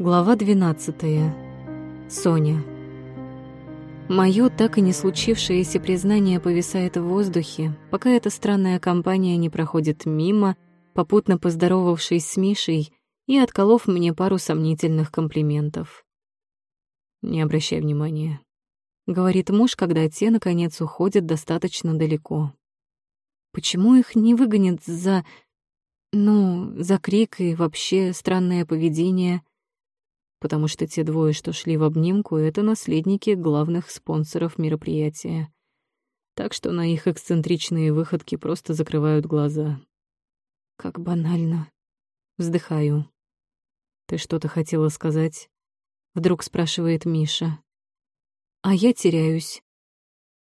Глава 12. Соня. Моё так и не случившееся признание повисает в воздухе, пока эта странная компания не проходит мимо, попутно поздоровавшись с Мишей и отколов мне пару сомнительных комплиментов. «Не обращай внимания», — говорит муж, когда те, наконец, уходят достаточно далеко. «Почему их не выгонят за... ну, за крик и вообще странное поведение?» Потому что те двое, что шли в обнимку, это наследники главных спонсоров мероприятия. Так что на их эксцентричные выходки просто закрывают глаза. Как банально. Вздыхаю. «Ты что-то хотела сказать?» Вдруг спрашивает Миша. А я теряюсь.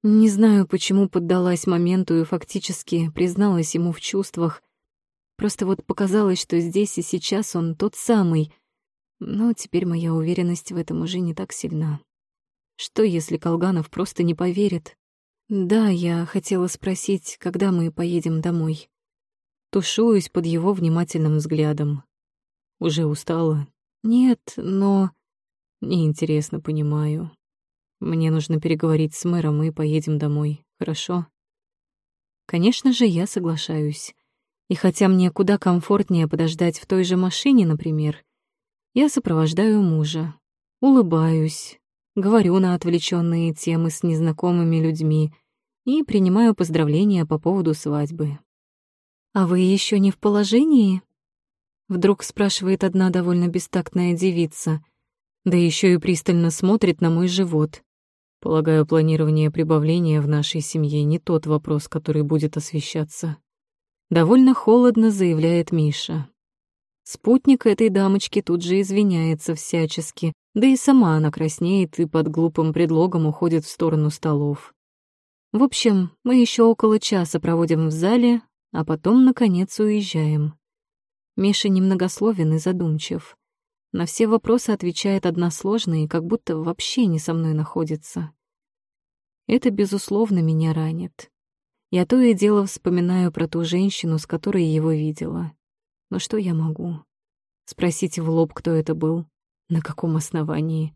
Не знаю, почему поддалась моменту и фактически призналась ему в чувствах. Просто вот показалось, что здесь и сейчас он тот самый — но теперь моя уверенность в этом уже не так сильна. Что, если Колганов просто не поверит? Да, я хотела спросить, когда мы поедем домой. Тушуюсь под его внимательным взглядом. Уже устала? Нет, но... Неинтересно, понимаю. Мне нужно переговорить с мэром и поедем домой, хорошо? Конечно же, я соглашаюсь. И хотя мне куда комфортнее подождать в той же машине, например, я сопровождаю мужа, улыбаюсь, говорю на отвлеченные темы с незнакомыми людьми и принимаю поздравления по поводу свадьбы. «А вы еще не в положении?» Вдруг спрашивает одна довольно бестактная девица, да еще и пристально смотрит на мой живот. Полагаю, планирование прибавления в нашей семье не тот вопрос, который будет освещаться. Довольно холодно заявляет Миша. Спутник этой дамочки тут же извиняется всячески, да и сама она краснеет и под глупым предлогом уходит в сторону столов. В общем, мы еще около часа проводим в зале, а потом, наконец, уезжаем. Миша немногословен и задумчив. На все вопросы отвечает односложно и как будто вообще не со мной находится. Это, безусловно, меня ранит. Я то и дело вспоминаю про ту женщину, с которой его видела. Но что я могу? Спросить в лоб, кто это был? На каком основании?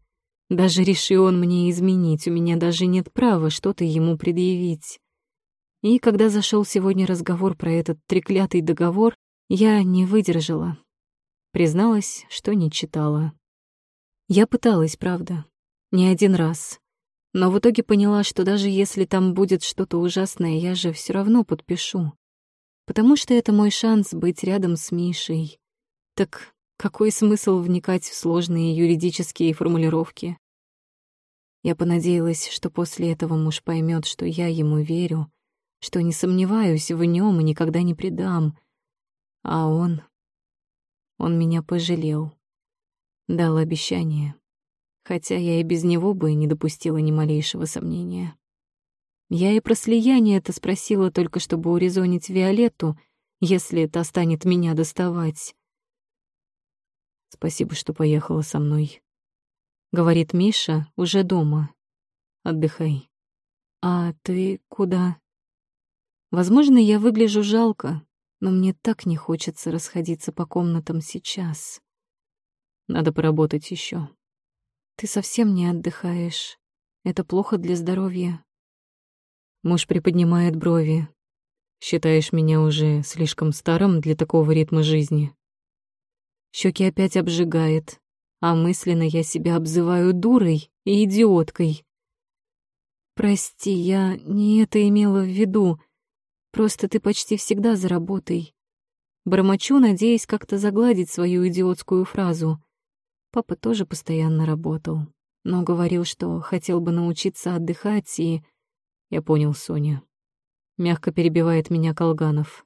Даже решил он мне изменить, у меня даже нет права что-то ему предъявить. И когда зашел сегодня разговор про этот треклятый договор, я не выдержала. Призналась, что не читала. Я пыталась, правда, не один раз. Но в итоге поняла, что даже если там будет что-то ужасное, я же все равно подпишу потому что это мой шанс быть рядом с Мишей. Так какой смысл вникать в сложные юридические формулировки? Я понадеялась, что после этого муж поймет, что я ему верю, что не сомневаюсь в нем и никогда не предам. А он... Он меня пожалел. Дал обещание. Хотя я и без него бы не допустила ни малейшего сомнения. Я и про слияние это спросила только, чтобы урезонить Виолетту, если это станет меня доставать. «Спасибо, что поехала со мной», — говорит Миша уже дома. «Отдыхай». «А ты куда?» Возможно, я выгляжу жалко, но мне так не хочется расходиться по комнатам сейчас. Надо поработать еще. Ты совсем не отдыхаешь. Это плохо для здоровья. Муж приподнимает брови. Считаешь меня уже слишком старым для такого ритма жизни? Щеки опять обжигает, а мысленно я себя обзываю дурой и идиоткой. Прости, я не это имела в виду. Просто ты почти всегда за работой. Бормочу, надеясь как-то загладить свою идиотскую фразу. Папа тоже постоянно работал, но говорил, что хотел бы научиться отдыхать и я понял, Соня. Мягко перебивает меня Колганов.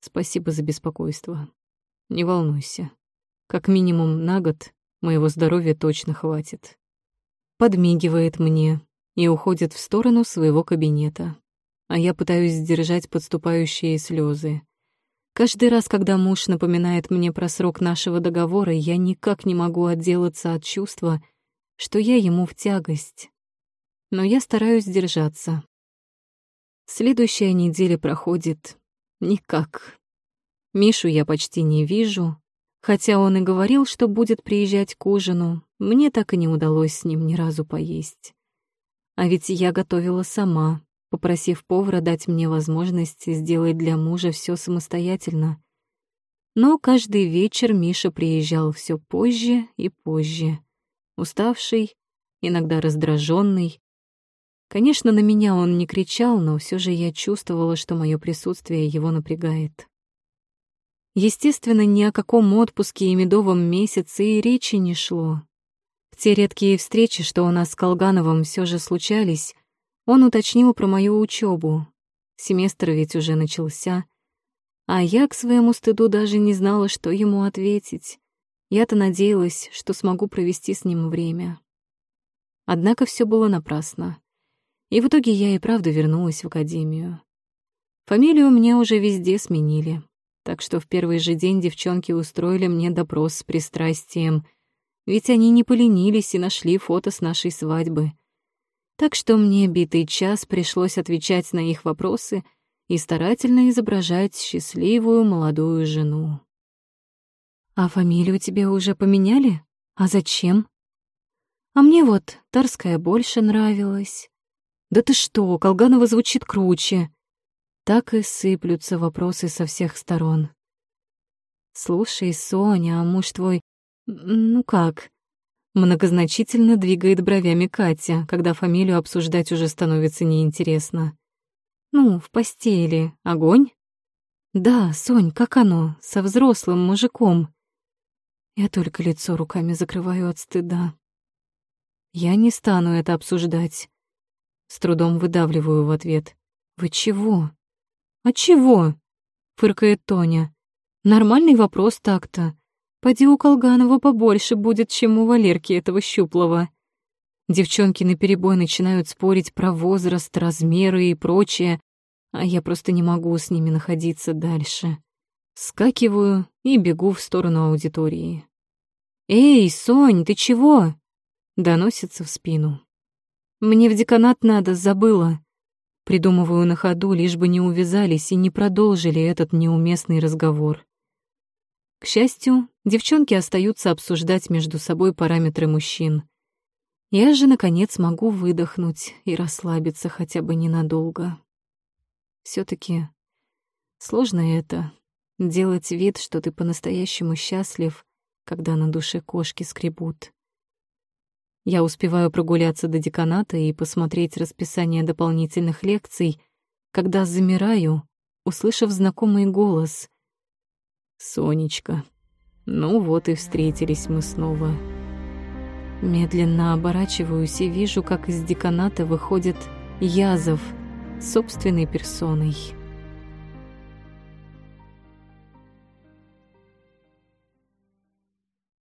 Спасибо за беспокойство. Не волнуйся. Как минимум на год моего здоровья точно хватит. Подмигивает мне и уходит в сторону своего кабинета. А я пытаюсь сдержать подступающие слезы. Каждый раз, когда муж напоминает мне про срок нашего договора, я никак не могу отделаться от чувства, что я ему в тягость но я стараюсь держаться. Следующая неделя проходит никак. Мишу я почти не вижу, Хотя он и говорил, что будет приезжать к ужину, мне так и не удалось с ним ни разу поесть. А ведь я готовила сама, попросив повара дать мне возможность сделать для мужа все самостоятельно. Но каждый вечер Миша приезжал все позже и позже, уставший, иногда раздраженный. Конечно, на меня он не кричал, но все же я чувствовала, что мое присутствие его напрягает. Естественно, ни о каком отпуске и медовом месяце и речи не шло. В те редкие встречи, что у нас с Колгановым все же случались, он уточнил про мою учебу. Семестр ведь уже начался — а я к своему стыду даже не знала, что ему ответить. Я-то надеялась, что смогу провести с ним время. Однако все было напрасно. И в итоге я и правда вернулась в академию. Фамилию мне уже везде сменили, так что в первый же день девчонки устроили мне допрос с пристрастием, ведь они не поленились и нашли фото с нашей свадьбы. Так что мне битый час пришлось отвечать на их вопросы — и старательно изображать счастливую молодую жену. «А фамилию тебе уже поменяли? А зачем?» «А мне вот Тарская больше нравилась». «Да ты что, Колганова звучит круче!» Так и сыплются вопросы со всех сторон. «Слушай, Соня, а муж твой... Ну как?» Многозначительно двигает бровями Катя, когда фамилию обсуждать уже становится неинтересно. Ну, в постели. Огонь? Да, Сонь, как оно? Со взрослым мужиком. Я только лицо руками закрываю от стыда. Я не стану это обсуждать. С трудом выдавливаю в ответ. Вы чего? А чего? Фыркает Тоня. Нормальный вопрос так-то. Поди у Колганова побольше будет, чем у Валерки этого щуплого. Девчонки наперебой начинают спорить про возраст, размеры и прочее, а я просто не могу с ними находиться дальше. Скакиваю и бегу в сторону аудитории. «Эй, Сонь, ты чего?» — доносится в спину. «Мне в деканат надо, забыла». Придумываю на ходу, лишь бы не увязались и не продолжили этот неуместный разговор. К счастью, девчонки остаются обсуждать между собой параметры мужчин. Я же, наконец, могу выдохнуть и расслабиться хотя бы ненадолго все таки сложно это — делать вид, что ты по-настоящему счастлив, когда на душе кошки скребут. Я успеваю прогуляться до деканата и посмотреть расписание дополнительных лекций, когда замираю, услышав знакомый голос. «Сонечка, ну вот и встретились мы снова». Медленно оборачиваюсь и вижу, как из деканата выходит Язов — собственной персоной.